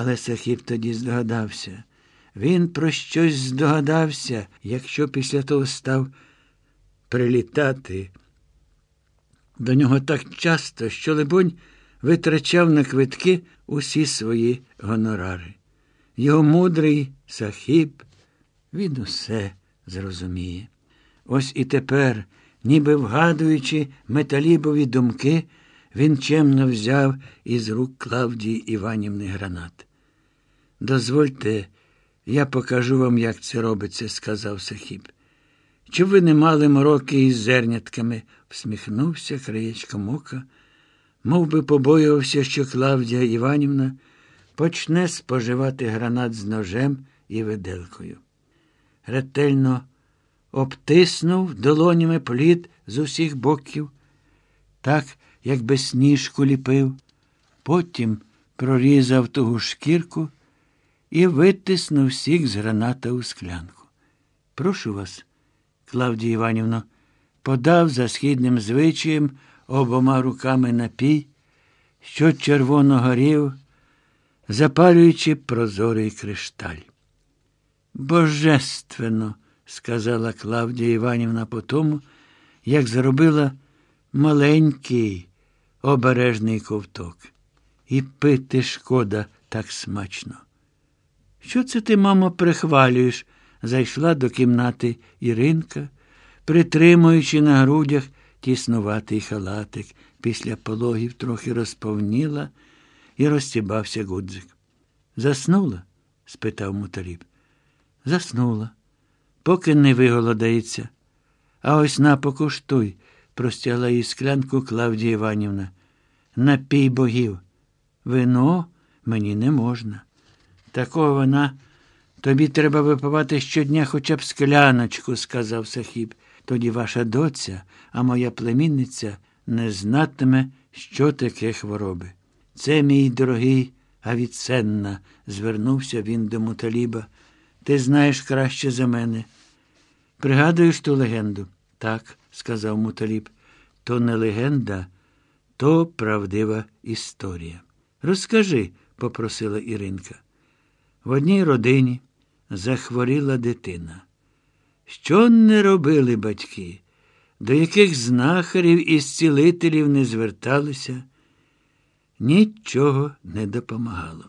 Але Сахіб тоді здогадався. Він про щось здогадався, якщо після того став прилітати. До нього так часто, що, либонь, витрачав на квитки усі свої гонорари. Його мудрий Сахіб, він усе зрозуміє. Ось і тепер, ніби вгадуючи металібові думки, він чемно взяв із рук Клавдії Іванівни гранат. Дозвольте, я покажу вам, як це робиться, сказав Сахіб. Чи ви не мали мороки із зернятками? всміхнувся краєчком ока, мов би побоювався, що Клавдія Іванівна почне споживати гранат з ножем і виделкою. Ретельно обтиснув долонями плід з усіх боків, так, якби сніжку ліпив, потім прорізав тугу шкірку і витиснув сік з граната у склянку. Прошу вас, Клавдія Іванівна, подав за східним звичаєм обома руками напій, що червоно горів, запалюючи прозорий кришталь. Божественно, сказала Клавдія Іванівна по тому, як зробила маленький обережний ковток. І пити шкода так смачно. Що це ти, мамо, прихвалюєш? зайшла до кімнати Іринка, притримуючи на грудях тіснуватий халатик, після пологів трохи розповніла і розстібався гудзик. Заснула? спитав муталіб. Заснула, поки не виголодається. А ось на покуштуй, простягла їй склянку Клавдія Іванівна. Напій богів. Вино мені не можна. Такого вона. Тобі треба випивати щодня хоча б скляночку, сказав Сахіб. Тоді ваша доця, а моя племінниця не знатиме, що таке хвороби. Це мій дорогий Авіценна, звернувся він до муталіба. Ти знаєш краще за мене. Пригадуєш ту легенду? Так, сказав муталіб. То не легенда, то правдива історія. Розкажи, попросила Іринка. В одній родині захворіла дитина. Що не робили батьки, до яких знахарів і зцілителів не зверталися, нічого не допомагало.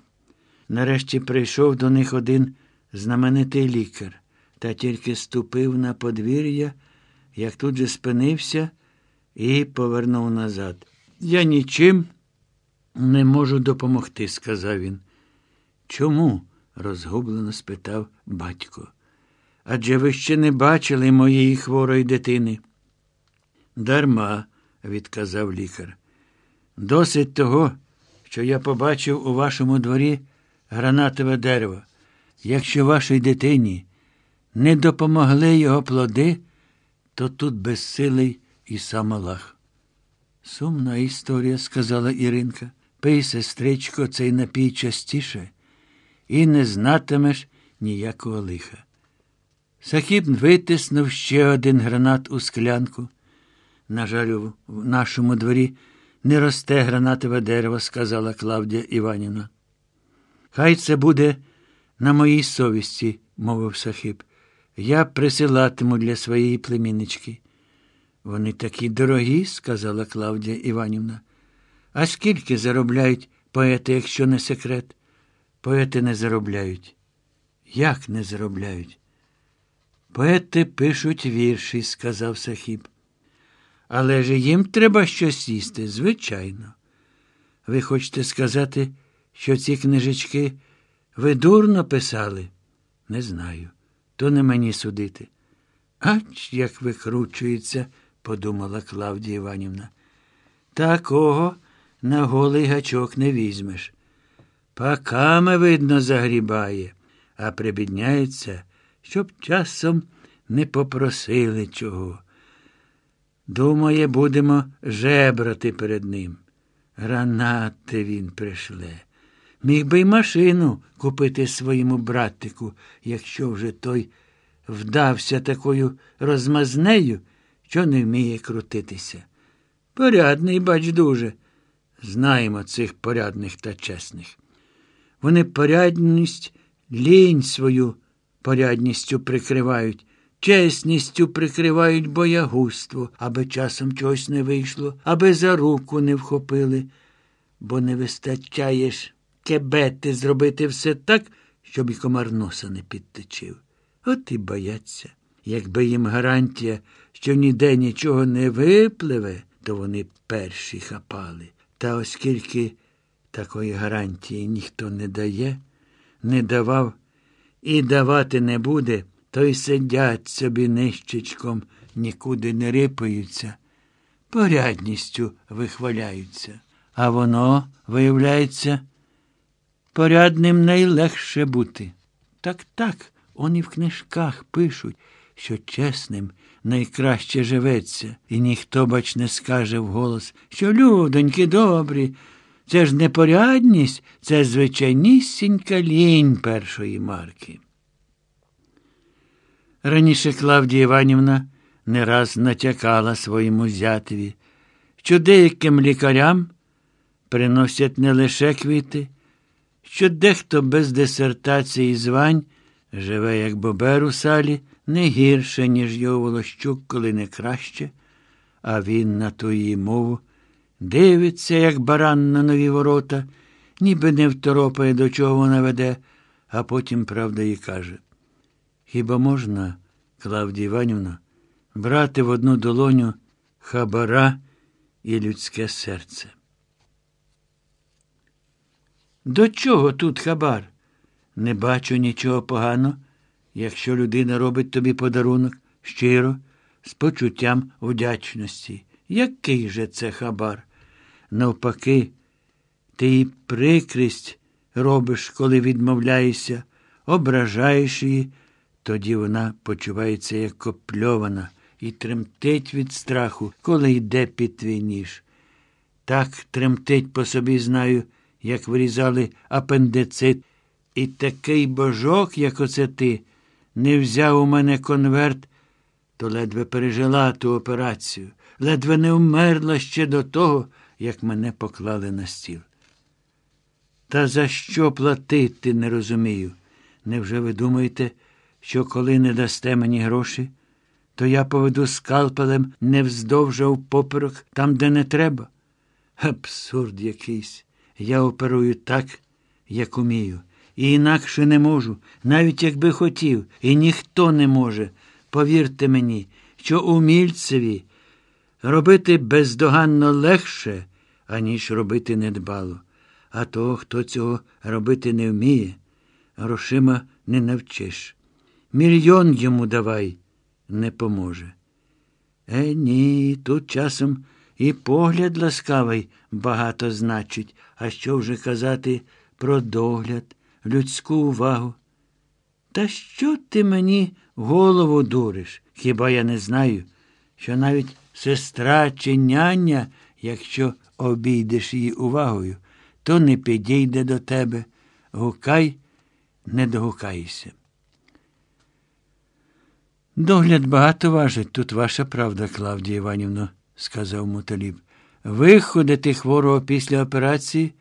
Нарешті прийшов до них один знаменитий лікар, та тільки ступив на подвір'я, як тут же спинився і повернув назад. Я нічим не можу допомогти, сказав він. Чому? Розгублено спитав батько. Адже ви ще не бачили моєї хворої дитини. Дарма, відказав лікар. Досить того, що я побачив у вашому дворі гранатове дерево. Якщо вашій дитині не допомогли його плоди, то тут безсилий і сам Аллах. Сумна історія, сказала Іринка. Пий, сестричко, цей напій частіше і не знатимеш ніякого лиха. Сахіб витиснув ще один гранат у склянку. На жаль, в нашому дворі не росте гранатове дерево, сказала Клавдія Іванівна. Хай це буде на моїй совісті, мовив Сахіб. Я присилатиму для своєї племіннички. Вони такі дорогі, сказала Клавдія Іванівна. А скільки заробляють поети, якщо не секрет? Поети не заробляють. Як не заробляють? Поети пишуть вірші, сказав Сахіб. Але ж їм треба щось їсти, звичайно. Ви хочете сказати, що ці книжечки ви дурно писали? Не знаю. То не мені судити. Ач, як викручується, подумала Клавдія Іванівна. Такого на голий гачок не візьмеш. Паками, видно, загрібає, а прибідняється, щоб часом не попросили чого. Думає, будемо жебрати перед ним. Гранати він пришле. Міг би й машину купити своєму братику, якщо вже той вдався такою розмазнею, що не вміє крутитися. Порядний, бач, дуже. Знаємо цих порядних та чесних. Вони порядність, лінь свою порядністю прикривають, чесністю прикривають боягузтво, аби часом чогось не вийшло, аби за руку не вхопили, бо не вистачаєш кебети зробити все так, щоб і комар носа не підтечив. От і бояться. Якби їм гарантія, що ніде нічого не випливе, то вони перші хапали. Та оскільки такої гарантії ніхто не дає, не давав і давати не буде, то й сидять собі нищечком, нікуди не рипаються, порядністю вихваляються. А воно, виявляється, порядним найлегше бути. Так, так, вони в книжках пишуть, що чесним найкраще живеться, і ніхто, бач, не скаже вголос, що людоньки добрі. Це ж не порядність, це звичайнісінька лінь першої марки. Раніше Клавдія Іванівна не раз натякала своєму зятеві, що деяким лікарям приносять не лише квіти, що дехто без дисертації звань живе, як бобер у салі, не гірше, ніж його волощук, коли не краще, а він на ту її мову дивиться, як баран на нові ворота, ніби не второпає, до чого вона веде, а потім, правда, і каже. Хіба можна, Клавдія Іванівна, брати в одну долоню хабара і людське серце? До чого тут хабар? Не бачу нічого поганого, якщо людина робить тобі подарунок щиро, з почуттям вдячності. Який же це хабар? Навпаки, ти їй прикрість робиш, коли відмовляєшся, ображаєш її, тоді вона почувається як копльована і тремтить від страху, коли йде під твій ніж. Так тремтить по собі знаю, як вирізали апендицит. І такий божок, як оце ти, не взяв у мене конверт, то ледве пережила ту операцію, ледве не вмерла ще до того, як мене поклали на стіл. Та за що платити, не розумію. Невже ви думаєте, що коли не дасте мені гроші, то я поведу скалпелем невздовж поперек там, де не треба? Абсурд якийсь. Я оперую так, як умію. І інакше не можу, навіть якби хотів, і ніхто не може. Повірте мені, що умільцеві робити бездоганно легше, аніж робити недбало. А того, хто цього робити не вміє, грошима не навчиш. Мільйон йому давай не поможе. Е, ні, тут часом і погляд ласкавий багато значить, а що вже казати про догляд, людську увагу. Та що ти мені голову дуриш? Хіба я не знаю, що навіть сестра чи няня, якщо обійдеш її увагою, то не підійде до тебе. Гукай, не догукайся. Догляд багато важить, тут ваша правда, Клавдія Іванівна, сказав Муталіб. Виходити хворого після операції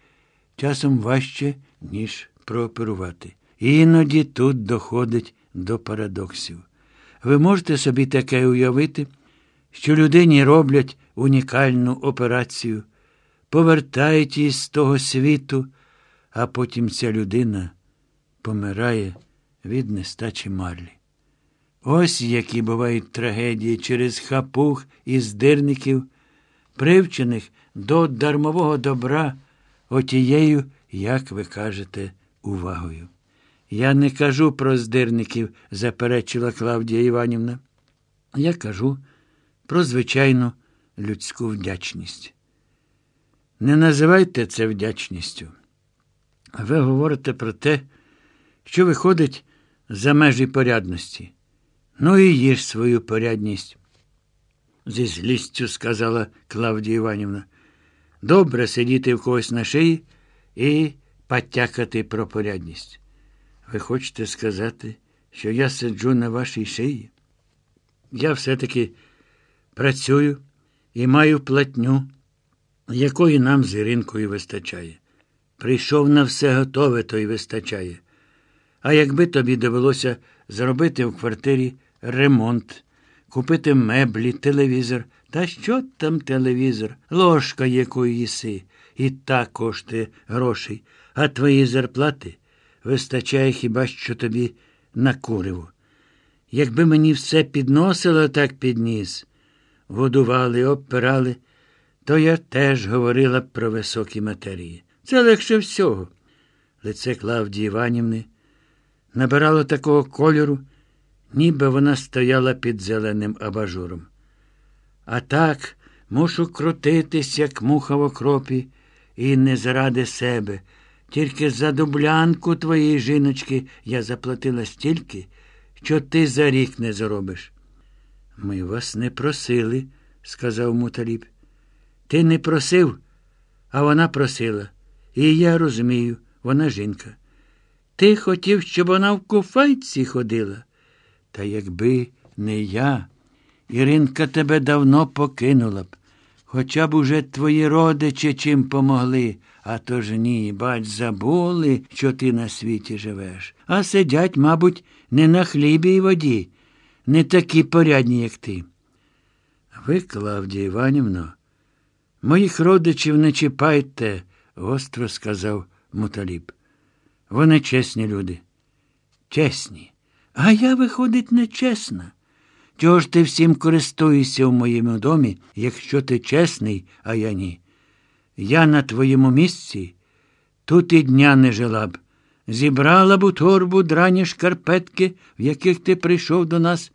часом важче, ніж прооперувати. Іноді тут доходить до парадоксів. Ви можете собі таке уявити, що людині роблять унікальну операцію, повертають її з того світу, а потім ця людина помирає від нестачі марлі. Ось які бувають трагедії через хапух і здирників, привчених до дармового добра отією, як ви кажете, увагою. Я не кажу про здирників, заперечила Клавдія Іванівна. Я кажу про звичайну людську вдячність. Не називайте це вдячністю. Ви говорите про те, що виходить за межі порядності. Ну і їж свою порядність. Зі злістю сказала Клавдія Іванівна. Добре сидіти в когось на шиї і потякати про порядність. Ви хочете сказати, що я сиджу на вашій шиї? Я все-таки працюю і маю платню, якої нам з Іринкою вистачає. Прийшов на все готове, то й вистачає. А якби тобі довелося зробити в квартирі ремонт, купити меблі, телевізор, та що там телевізор, ложка якої їси, і так коштує грошей, а твої зарплати вистачає хіба що тобі на куриво. Якби мені все підносило, так підніс, годували, обпирали, то я теж говорила про високі матерії. Це легше всього. Лице Клавдії Іванівни набирало такого кольору, ніби вона стояла під зеленим абажуром. А так мушу крутитись, як муха в окропі, і не заради себе. Тільки за дублянку твоєї жіночки я заплатила стільки, що ти за рік не заробиш. Ми вас не просили, сказав муталіб. Ти не просив, а вона просила. І я розумію, вона жінка. Ти хотів, щоб вона в куфайці ходила. Та якби не я, Іринка тебе давно покинула б. Хоча б уже твої родичі чим помогли, а то ж ні, бач, забули, що ти на світі живеш. А сидять, мабуть, не на хлібі й воді, не такі порядні, як ти. Ви, Клавдія Іванівно, моїх родичів не чіпайте, гостро сказав Муталіб. Вони чесні люди. Чесні. А я, виходить, нечесна. Чого ж ти всім користуєшся в моєму домі, якщо ти чесний, а я ні? Я на твоєму місці тут і дня не жила б. Зібрала б у торбу драні шкарпетки, в яких ти прийшов до нас,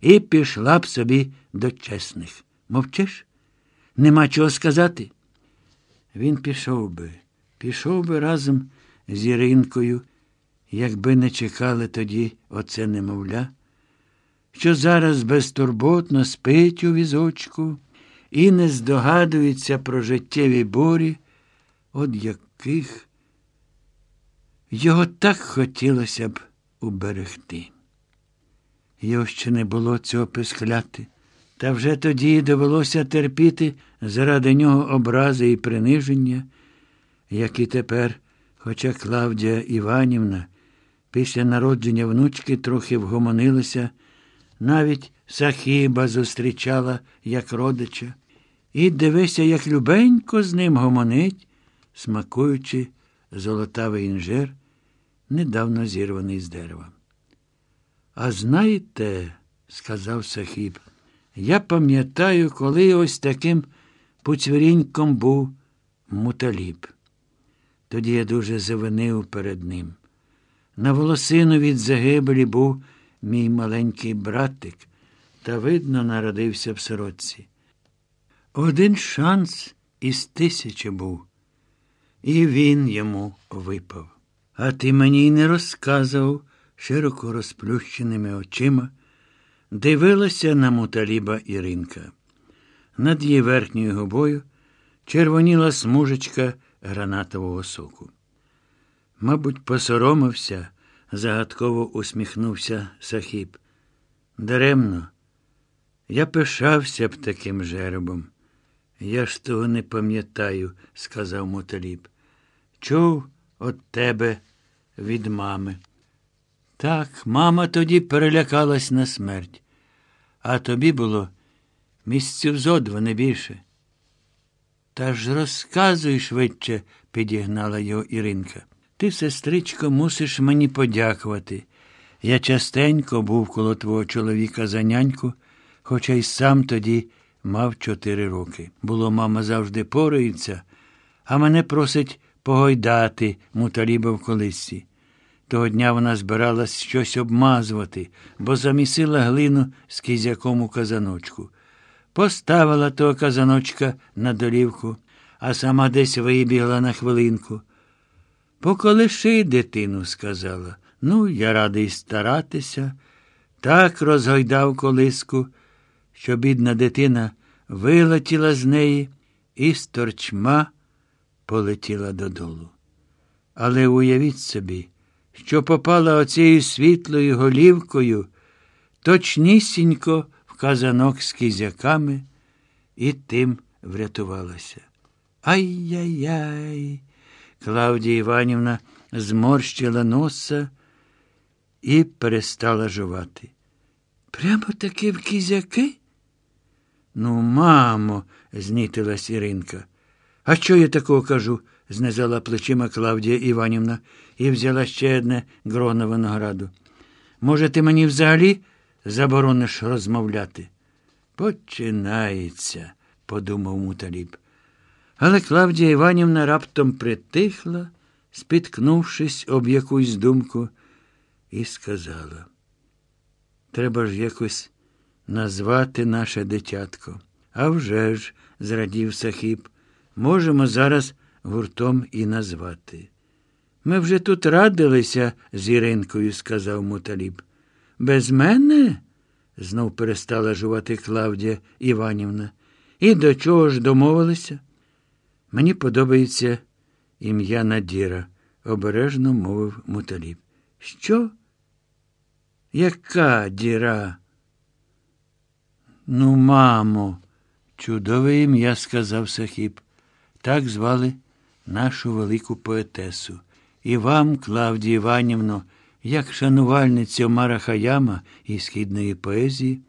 і пішла б собі до чесних. Мовчиш? Нема чого сказати? Він пішов би, пішов би разом з Іринкою, якби не чекали тоді оце немовля що зараз безтурботно спить у візочку і не здогадується про життєві борі, от яких його так хотілося б уберегти. Його ще не було цього пискляти, та вже тоді довелося терпіти заради нього образи і приниження, які тепер, хоча Клавдія Іванівна після народження внучки трохи вгомонилася, навіть Сахіба зустрічала, як родича, і дивися, як любенько з ним гомонить, смакуючи золотавий інжир, недавно зірваний з дерева. А знаєте, сказав Сахіб, я пам'ятаю, коли ось таким пуцвіріньком був муталіб. Тоді я дуже завинив перед ним. На волосину від загибелі був мій маленький братик, та, видно, народився в сорочці. Один шанс із тисячі був, і він йому випав. А ти мені й не розказував широко розплющеними очима, дивилася на муталіба Іринка. Над її верхньою губою червоніла смужечка гранатового соку. Мабуть, посоромився загадково усміхнувся Сахіб. Даремно. Я пишався б таким жеребом. Я ж того не пам'ятаю, сказав Муталіб. Чув от тебе від мами. Так, мама тоді перелякалась на смерть, а тобі було місців зо два не більше. Та ж розказуй швидше, підігнала його Іринка. Ти, сестричко, мусиш мені подякувати. Я частенько був коло твого чоловіка за няньку, хоча й сам тоді мав чотири роки. Було, мама завжди порається, а мене просить погойдати муталіба в колисці. Того дня вона збиралась щось обмазувати, бо замісила глину з кізяком у казаночку. Поставила того казаночка на долівку, а сама десь вибігла на хвилинку. Поколиши дитину, сказала. Ну, я радий старатися. Так розгойдав колиску, що бідна дитина вилетіла з неї і з торчма полетіла додолу. Але уявіть собі, що попала оцією світлою голівкою точнісінько в казанок з кізяками і тим врятувалася. Ай-яй-яй! Клавдія Іванівна зморщила носа і перестала жувати. Прямо таки в кізяки? Ну, мамо, знітилась Іринка. А що я такого кажу? знизала плечима Клавдія Іванівна і взяла ще одне гроно винограду. Може, ти мені взагалі заборониш розмовляти? Починається, подумав муталіб. Але Клавдія Іванівна раптом притихла, спіткнувшись об якусь думку, і сказала. Треба ж якось назвати наше дитятко. «А вже ж», – зрадів Сахіб, можемо зараз гуртом і назвати. Ми вже тут радилися з Іринкою, сказав Муталіб. Без мене? знов перестала жувати Клавдія Іванівна. І до чого ж домовилися? Мені подобається ім'я Надіра, обережно мовив Муталіб. Що? Яка діра? Ну, мамо, чудове ім'я, сказав Сахіб. Так звали нашу велику поетесу. І вам, Клавдія Іванівно, як шанувальниця Омара Хаяма і східної поезії,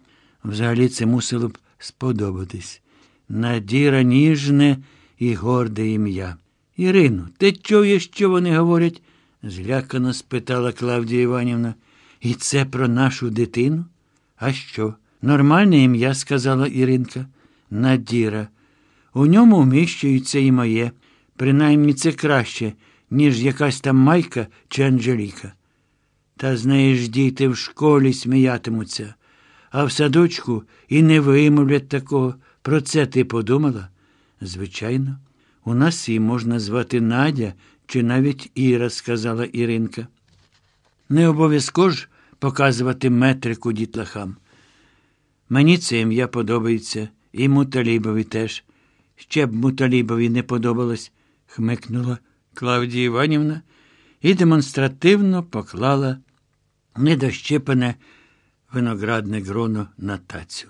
взагалі це мусило б сподобатись. Надіра ніжне і горде ім'я. Ірину, ти чуєш, що вони говорять? злякано спитала Клавдія Іванівна. І це про нашу дитину? А що? Нормальне ім'я, сказала Іринка. Надіра. У ньому вміщується і моє. Принаймні це краще, ніж якась там майка чи Анжеліка. Та з неї ж діти в школі сміятимуться, а в садочку і не вимовлять такого. Про це ти подумала? Звичайно, у нас її можна звати Надя чи навіть Іра, сказала Іринка. Не обов'язково ж показувати метрику дітлахам. Мені це ім'я подобається, і Муталібові теж. Ще б Муталібові не подобалось, хмикнула Клавдія Іванівна і демонстративно поклала недощепане виноградне гроно на тацю.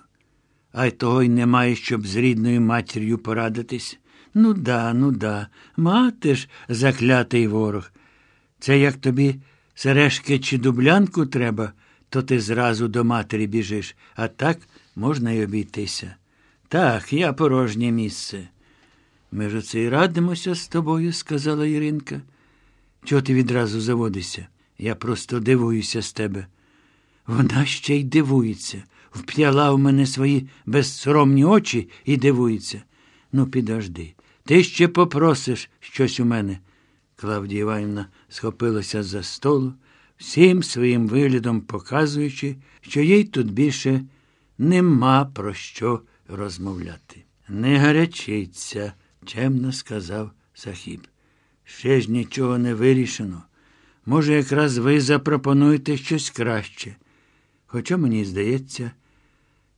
А й того й немає, щоб з рідною матір'ю порадитись. Ну да, ну да, мати ж заклятий ворог. Це як тобі сережки чи дублянку треба, то ти зразу до матері біжиш, а так можна й обійтися. Так, я порожнє місце. Ми ж оце й радимося з тобою, сказала Іринка. Чого ти відразу заводишся? Я просто дивуюся з тебе. Вона ще й дивується. Вп'яла в мене свої безсоромні очі і дивується. Ну, підожди, ти ще попросиш щось у мене. Клавдія Іванівна схопилася за столу, всім своїм виглядом показуючи, що їй тут більше нема про що розмовляти. Не гарячиться, чемно сказав Сахіб. Ще ж нічого не вирішено. Може, якраз ви запропонуєте щось краще. Хоча мені здається,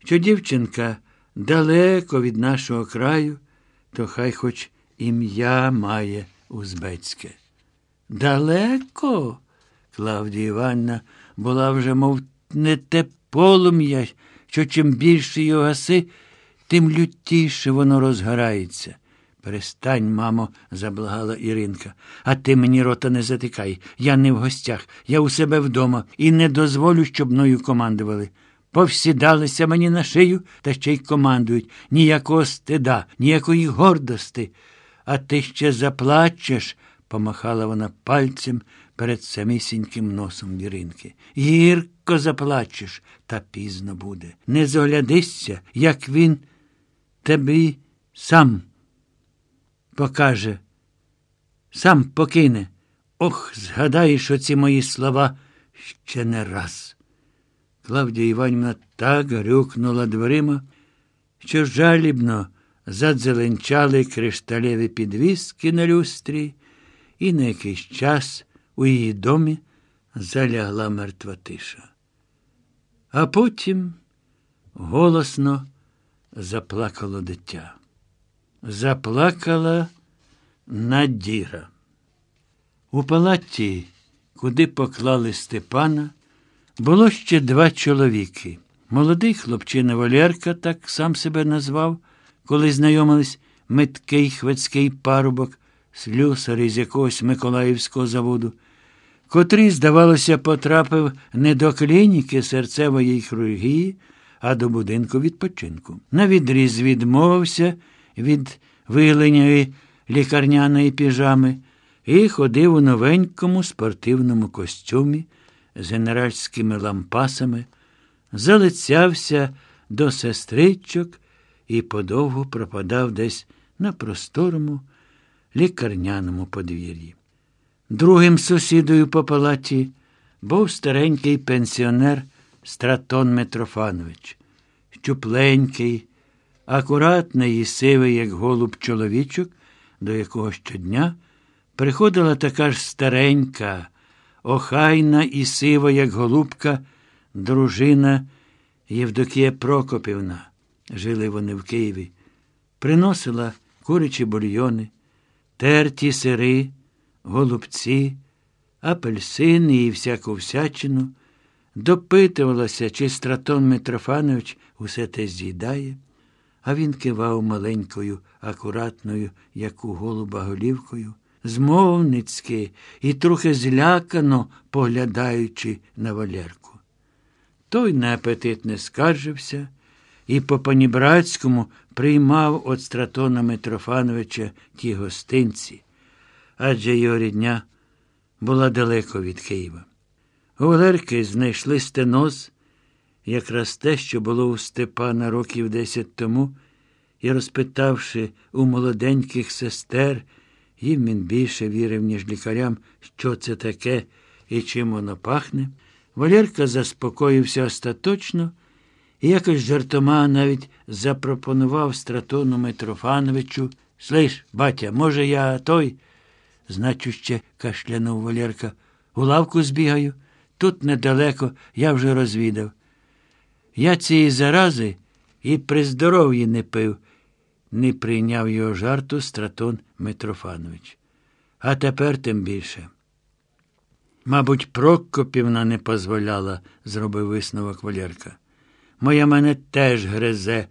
що дівчинка далеко від нашого краю, то хай хоч ім'я має узбецьке. Далеко? Клавдія Іванна була вже, мов не те полум'я, що чим більше його гаси, тим лютіше воно розгорається. Перестань, мамо, заблагала Іринка, а ти мені рота не затикай. Я не в гостях, я у себе вдома і не дозволю, щоб мною командували. Повсідалися мені на шию та ще й командують. Ніякого стида, ніякої гордости. А ти ще заплачеш, помахала вона пальцем перед самісіньким носом Іринки. Гірко заплачеш, та пізно буде. Не зоглядишся, як він тобі сам покаже, сам покине. Ох, згадаєш оці мої слова ще не раз. Клавдія Іванівна так грюкнула дверима, що жалібно задзеленчали кришталеві підвіски на люстрі, і на якийсь час у її домі залягла мертва тиша. А потім голосно заплакало дитя. Заплакала Надіра. У палаті, куди поклали Степана, було ще два чоловіки. Молодий хлопчина Валерка, так сам себе назвав, коли знайомились меткий хвецький парубок слюсар із якогось Миколаївського заводу, котрий, здавалося, потрапив не до клініки серцевої хірургії, а до будинку відпочинку. На відріз відмовився від виленої лікарняної піжами і ходив у новенькому спортивному костюмі з генеральськими лампасами, залицявся до сестричок і подовго пропадав десь на просторому лікарняному подвір'ї. Другим сусідою по палаті був старенький пенсіонер Стратон Митрофанович, щупленький, акуратний і сивий, як голуб чоловічок, до якого щодня приходила така ж старенька, охайна і сива, як голубка, дружина Євдокія Прокопівна. Жили вони в Києві, приносила курячі бульйони, терті сири, голубці, апельсини і всяку всячину, допитувалася, чи стратон Митрофанович усе те з'їдає, а він кивав маленькою, акуратною, як у голуба голівкою, змовницьки і трохи злякано поглядаючи на Валерку. Той на апетит не скаржився і по панібратському приймав от стратона Митрофановича ті гостинці, адже його рідня була далеко від Києва. У Валерки знайшли стеноз, якраз те, що було у Степана років десять тому, і, розпитавши у молоденьких сестер, їм він більше вірив, ніж лікарям, що це таке і чим воно пахне. Валерка заспокоївся остаточно і якось жартома навіть запропонував стратону Митрофановичу. Слиш, батя, може, я той? Значуще кашлянув Валерка. У лавку збігаю. Тут недалеко я вже розвідав. Я цієї зарази і при здоров'ї не пив, не прийняв його жарту стратон Митрофанович. А тепер тим більше. Мабуть, Прокопівна не дозволяла, зробив висновок Валерка. Моя мене теж гризе,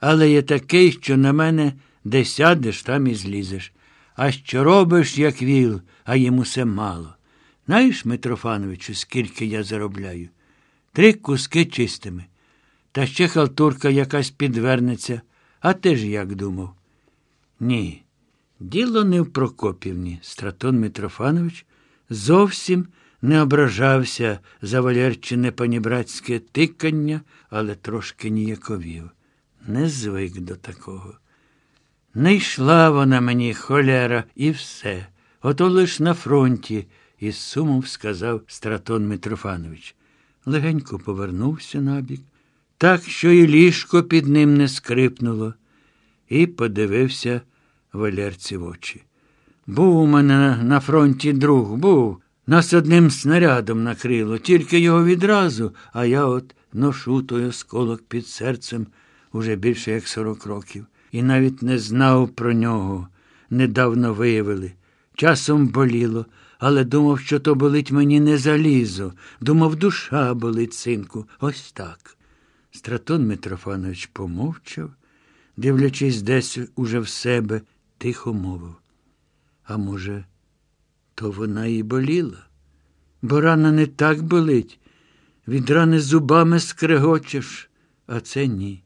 але є такий, що на мене де сядеш, там і злізеш. А що робиш, як віл, а йому все мало. Знаєш, Митрофановичу, скільки я заробляю? Три куски чистими. Та ще халтурка якась підвернеться. А ти ж як думав? Ні. Діло не в Прокопівні. Стратон Митрофанович зовсім не ображався за Валерчине панібратське тикання, але трошки ніяковів. Не звик до такого. Не йшла вона мені холера і все. Ото лиш на фронті, із сумом сказав Стратон Митрофанович. Легенько повернувся набік, так, що і ліжко під ним не скрипнуло, і подивився Валерці в очі. Був у мене на фронті друг, був. Нас одним снарядом накрило, тільки його відразу, а я от ношу той осколок під серцем уже більше як сорок років. І навіть не знав про нього. Недавно виявили. Часом боліло, але думав, що то болить мені не залізо. Думав, душа болить, синку. Ось так. Стратон Митрофанович помовчав, дивлячись десь уже в себе, тихо мовив. А може, то вона і боліла? Бо рана не так болить. Від рани зубами скрегочеш, а це ні.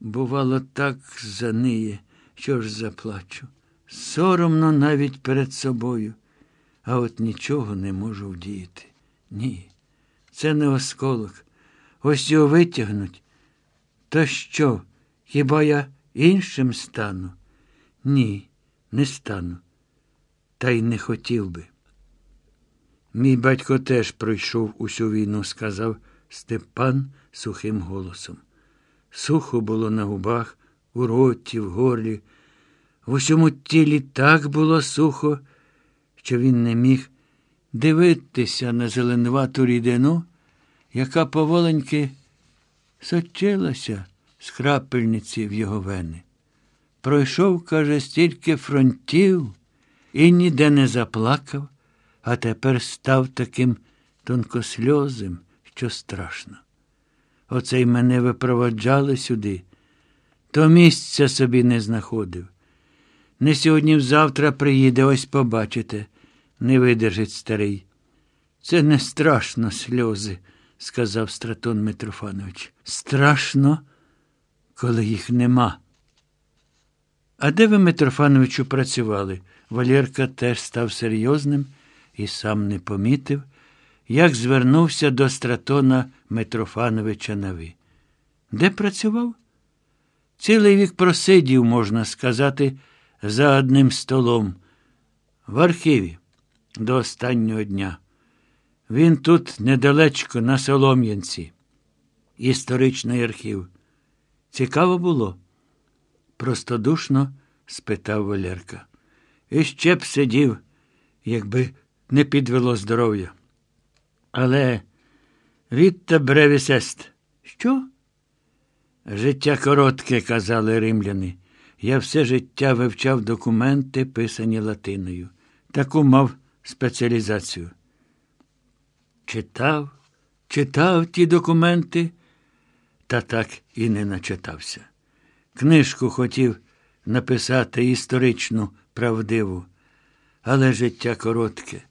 Бувало, так заниє, що ж заплачу. Соромно навіть перед собою, а от нічого не можу вдіяти. Ні. Це не осколок. Ось його витягнуть. То що? Хіба я іншим стану? Ні, не стану. Та й не хотів би. Мій батько теж пройшов усю війну, сказав Степан сухим голосом. Сухо було на губах, у роті, в горлі. В усьому тілі так було сухо, що він не міг дивитися на зеленувату рідину, яка поволеньки сочилася з крапельниці в його вени. Пройшов, каже, стільки фронтів і ніде не заплакав, а тепер став таким тонкосльозим, що страшно. Оце й мене випроваджали сюди, то місця собі не знаходив. Не сьогодні-завтра приїде, ось побачите, не видержить старий. Це не страшно сльози, сказав Стратон Митрофанович. Страшно, коли їх нема. А де ви, Митрофановичу, працювали? Валєрка теж став серйозним і сам не помітив, як звернувся до Стратона Митрофановича на ви. Де працював? Цілий вік просидів, можна сказати, за одним столом. В архіві до останнього дня. Він тут недалечко на Солом'янці. Історичний архів. Цікаво було? Простодушно спитав Валерка. І ще б сидів, якби не підвело здоров'я. Але відта бревісест. Що? Життя коротке, казали римляни. Я все життя вивчав документи, писані латиною. Таку мав спеціалізацію. Читав, читав ті документи, та так і не начитався. Книжку хотів написати історичну, правдиву, але життя коротке,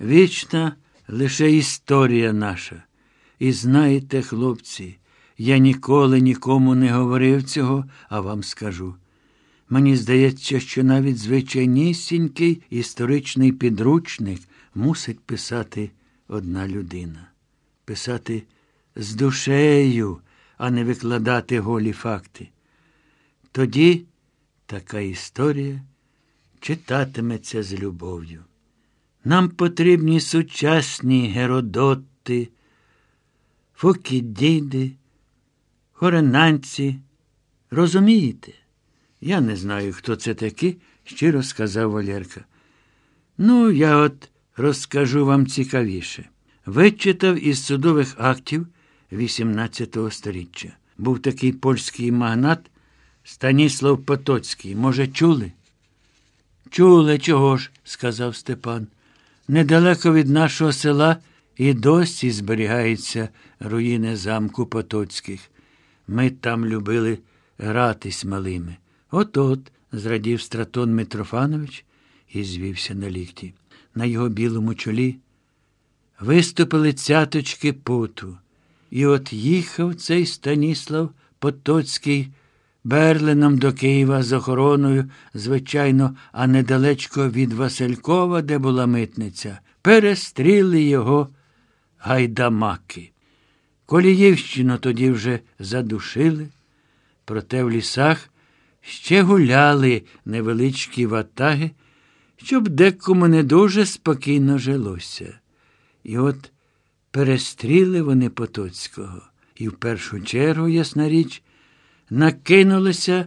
вічна лише історія наша. І знаєте, хлопці, я ніколи нікому не говорив цього, а вам скажу. Мені здається, що навіть звичайнісінький історичний підручник мусить писати одна людина. Писати з душею, а не викладати голі факти. Тоді така історія читатиметься з любов'ю. Нам потрібні сучасні Геродоти, Фокідіди, Хоренанці. Розумієте? Я не знаю, хто це такі, щиро сказав Валерка. Ну, я от розкажу вам цікавіше. Вичитав із судових актів XVIII століття. Був такий польський магнат Станіслав Потоцький. Може, чули? Чули, чого ж, сказав Степан. Недалеко від нашого села і досі зберігаються руїни замку Потоцьких. Ми там любили гратись малими. От-от, зрадів стратон Митрофанович і звівся на лікті. На його білому чолі виступили цяточки поту. І от їхав цей Станіслав Потоцький Берлином до Києва з охороною, звичайно, а недалечко від Василькова, де була митниця, перестріли його гайдамаки. Коліївщину тоді вже задушили, проте в лісах ще гуляли невеличкі ватаги, щоб декому не дуже спокійно жилося. І от перестріли вони Потоцького, і в першу чергу, ясна річ, накинулися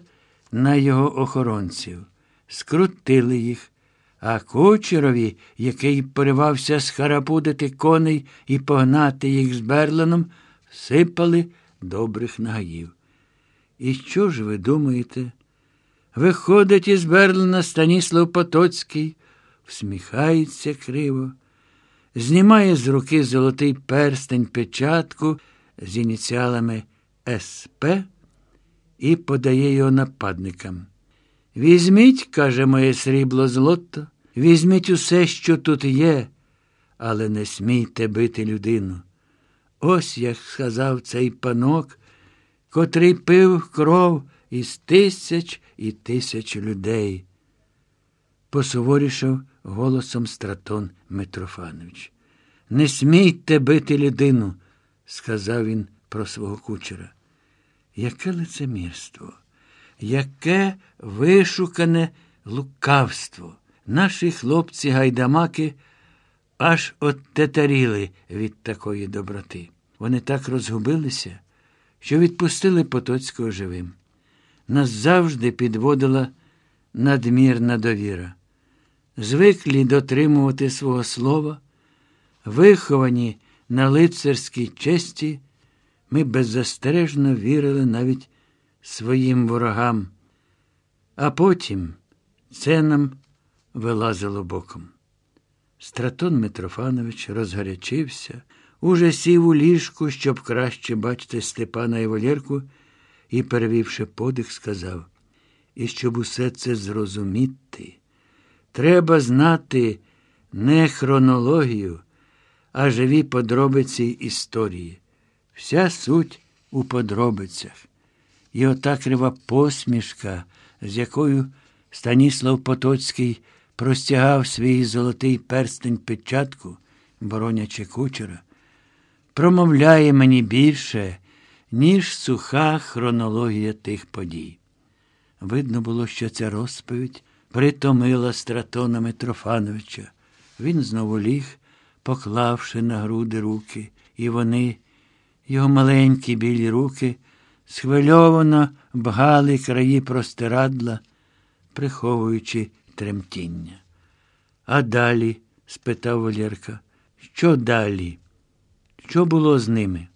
на його охоронців, скрутили їх, а кучерові, який поривався схарапудити коней і погнати їх з Берленом, сипали добрих нагаїв. І що ж ви думаєте? Виходить із Берлина Станіслав Потоцький, всміхається криво, знімає з руки золотий перстень печатку з ініціалами СП і подає його нападникам. Візьміть, каже моє срібло злото, візьміть усе, що тут є, але не смійте бити людину. Ось як сказав цей панок, котрий пив кров із тисяч і тисяч людей. Посуворішав голосом стратон Митрофанович. Не смійте бити людину, сказав він про свого кучера. Яке лицемірство, яке вишукане лукавство. Наші хлопці гайдамаки аж оттетаріли від такої доброти. Вони так розгубилися, що відпустили Потоцького живим. Нас завжди підводила надмірна довіра. Звиклі дотримувати свого слова, виховані на лицарській честі. Ми беззастережно вірили навіть своїм ворогам, а потім це нам вилазило боком. Стратон Митрофанович розгарячився, уже сів у ліжку, щоб краще бачити Степана і Валєрку, і, перевівши подих, сказав І щоб усе це зрозуміти, треба знати не хронологію, а живі подробиці історії. Вся суть у подробицях. І ота крива посмішка, з якою Станіслав Потоцький простягав свій золотий перстень печатку, боронячи кучера, промовляє мені більше, ніж суха хронологія тих подій. Видно було, що ця розповідь притомила стратона Митрофановича. Він знову ліг, поклавши на груди руки, і вони, його маленькі білі руки, схвильовано бгали краї простирадла, приховуючи тремтіння. А далі? спитав Валєрка. Що далі? Що було з ними?